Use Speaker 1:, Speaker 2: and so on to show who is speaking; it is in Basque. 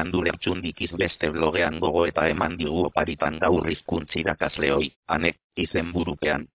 Speaker 1: Andulertxundikiz beste blogean gogoeta eman digu oparitan gaur hizkuntz irakasleoi, Anek, izenburupean.